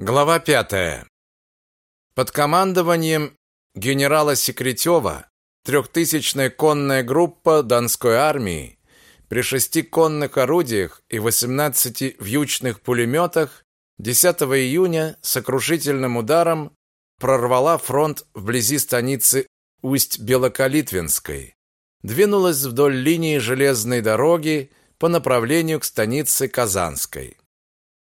Глава пятая. Под командованием генерала Секретева трехтысячная конная группа Донской армии при шести конных орудиях и 18 вьючных пулеметах 10 июня сокрушительным ударом прорвала фронт вблизи станицы Усть-Белокалитвинской. Двинулась вдоль линии железной дороги по направлению к станице Казанской.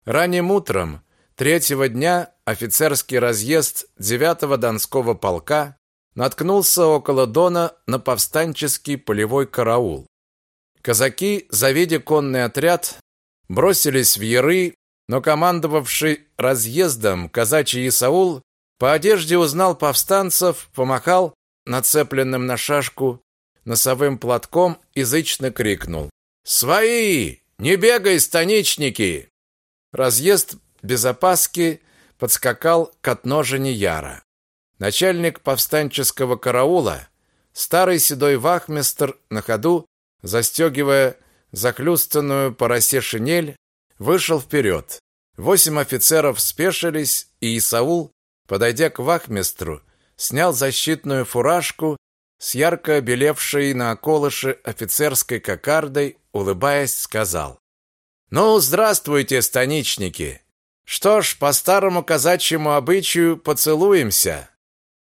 Ранним утром Третьего дня офицерский разъезд 9-го Донского полка наткнулся около Дона на повстанческий полевой караул. Казаки, завидя конный отряд, бросились в яры, но командовавший разъездом казачий Исаул по одежде узнал повстанцев, помахал нацепленным на шашку носовым платком и зычно крикнул: "Свои! Не бегай, станичники!" Разъезд без опаски подскакал к отножине Яра. Начальник повстанческого караула, старый седой вахмистр на ходу, застегивая заклюстанную по росе шинель, вышел вперед. Восемь офицеров спешились, и Исаул, подойдя к вахмистру, снял защитную фуражку с ярко белевшей на околыше офицерской кокардой, улыбаясь, сказал: "Ну, здравствуйте, станичники. Что ж, по старому казачьему обычаю поцелуемся.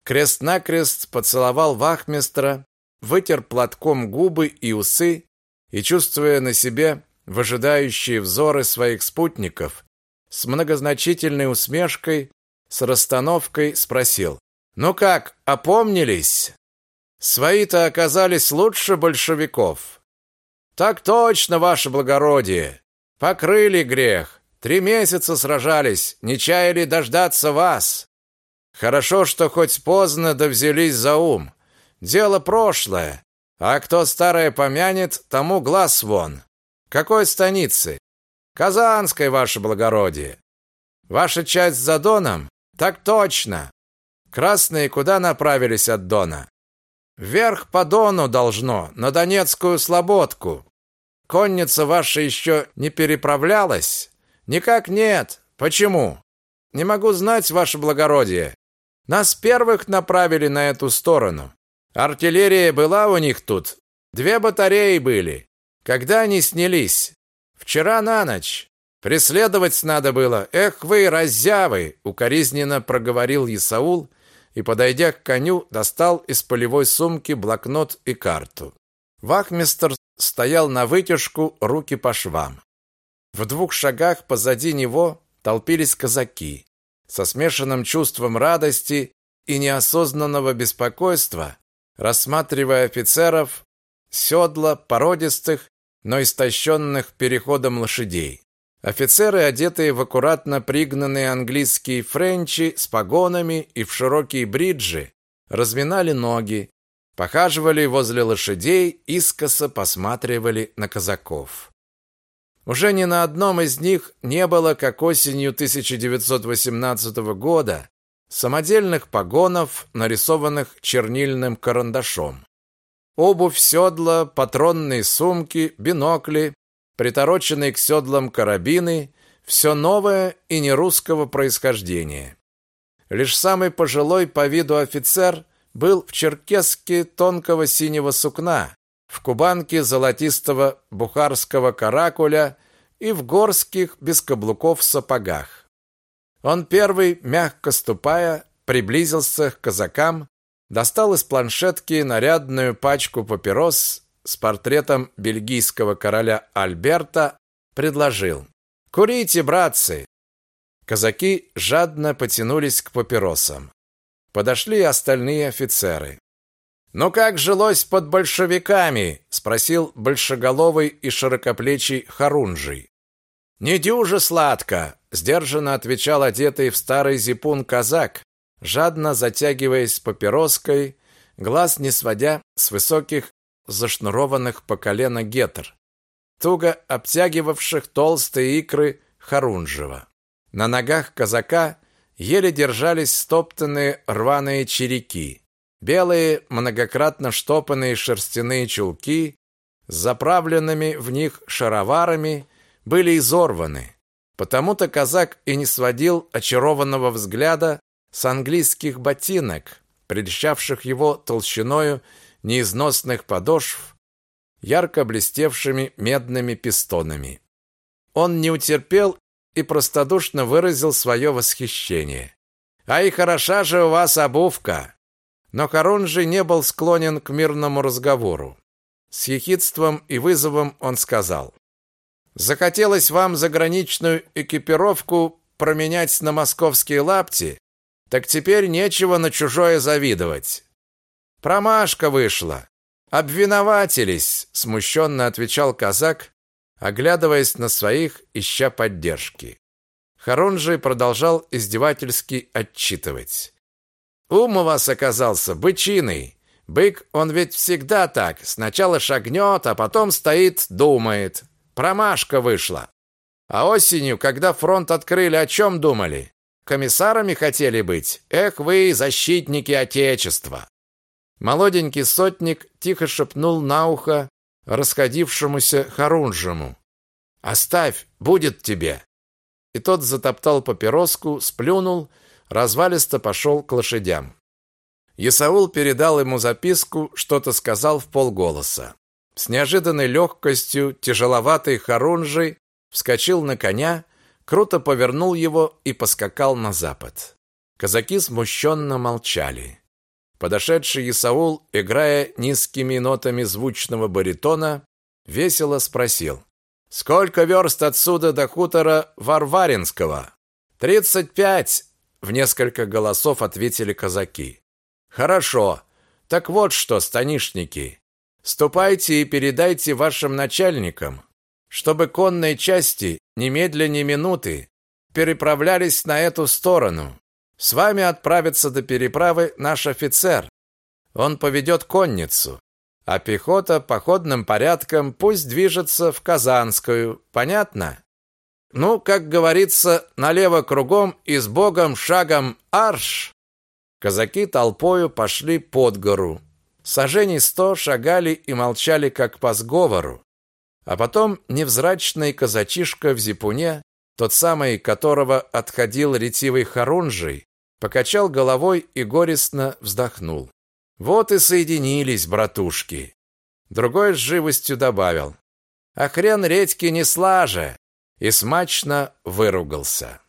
Крест-накрест поцеловал вахмистра, вытер платком губы и усы и, чувствуя на себе выжидающие взоры своих спутников, с многозначительной усмешкой, с расстановкой спросил: "Ну как, опомнились? Свои-то оказались лучше большевиков". "Так точно, ваше благородие. Покрыли грех. Три месяца сражались, не чаяли дождаться вас. Хорошо, что хоть поздно да взялись за ум. Дело прошлое. А кто старое помянет, тому глаз вон. Какой станицы? Казанской, ваше благородие. Ваша часть за Доном? Так точно. Красные куда направились от Дона? Вверх по Дону должно, на Донецкую слободку. Конница ваша еще не переправлялась? Никак нет. Почему? Не могу знать, ваше благородие. Нас первых направили на эту сторону. Артиллерия была у них тут. Две батареи были. Когда они снялись? Вчера на ночь. Преследовать надо было. Эх вы, раззявы, укоризненно проговорил Исаул и, подойдя к коню, достал из полевой сумки блокнот и карту. Вахмистр стоял на вытяжку, руки по швам. В двух шагах позади него толпились казаки. Со смешанным чувством радости и неосознанного беспокойства, рассматривая офицеров, седла породистых, но истощенных переходом лошадей. Офицеры, одетые в аккуратно пригнанные английские френчи с погонами и в широкие бриджи, разминали ноги, похаживали возле лошадей, искоса посматривали на казаков. Уже ни на одном из них не было, как осенью 1918 года, самодельных погонов, нарисованных чернильным карандашом. Обувь, седла, патронные сумки, бинокли, притороченные к седлам карабины – все новое и не русского происхождения. Лишь самый пожилой по виду офицер был в черкеске тонкого синего сукна, в кубанке золотистого бухарского каракуля и в горских без каблуков сапогах. Он первый, мягко ступая, приблизился к казакам, достал из планшетки нарядную пачку папирос с портретом бельгийского короля Альберта, предложил: "Курите, братцы". Казаки жадно потянулись к папиросам. Подошли остальные офицеры. «Ну как жилось под большевиками?» – спросил большеголовый и широкоплечий Харунжий. «Не дюже сладко», – сдержанно отвечал одетый в старый зипун казак, жадно затягиваясь папироской, глаз не сводя с высоких зашнурованных по колено гетр, туго обтягивавших толстые икры Харунжева. На ногах казака еле держались стоптанные рваные череки. Белые, многократно штопанные шерстяные чулки с заправленными в них шароварами были изорваны. Потому-то казак и не сводил очарованного взгляда с английских ботинок, прельщавших его толщиною неизносных подошв, ярко блестевшими медными пистонами. Он не утерпел и простодушно выразил свое восхищение. «Ай, хороша же у вас обувка!» Но Харунжий не был склонен к мирному разговору. С ехидством и вызовом он сказал. «Захотелось вам заграничную экипировку променять на московские лапти, так теперь нечего на чужое завидовать. Промашка вышла. Обвинователись, смущенно отвечал казак, оглядываясь на своих, ища поддержки. Харунжий продолжал издевательски отчитывать. Ум у вас оказался бычиный. Бык, он ведь всегда так. Сначала шагнет, а потом стоит, думает. Промашка вышла. А осенью, когда фронт открыли, о чем думали? Комиссарами хотели быть. Эх вы, защитники Отечества. Молоденький сотник тихо шепнул на ухо расходившемуся Харунжему. «Оставь, будет тебе!» И тот затоптал папироску, сплюнул, развалисто пошел к лошадям. Исаул передал ему записку, что-то сказал в полголоса. С неожиданной легкостью тяжеловатый Харунжий вскочил на коня, круто повернул его и поскакал на запад. Казаки смущенно молчали. Подошедший Исаул, играя низкими нотами звучного баритона, весело спросил: "Сколько верст отсюда до хутора Варваринского?" «Тридцать пять!» — в несколько голосов ответили казаки. «Хорошо. Так вот что, станишники, ступайте и передайте вашим начальникам, чтобы конные части немедленно минуты переправлялись на эту сторону. С вами отправится до переправы наш офицер. Он поведет конницу, а пехота походным порядком пусть движется в Казанскую. Понятно? Ну, как говорится, налево кругом и с богом шагом арш. Казаки толпою пошли под гору. Сажений сто шагали и молчали, как по сговору. А потом невзрачный казачишка в зипуне тот самый, которого отходил ретивый Харунжий, покачал головой и горестно вздохнул. Вот и соединились братушки. Другой с живостью добавил: "А хрен редьки не слаже" и смачно выругался.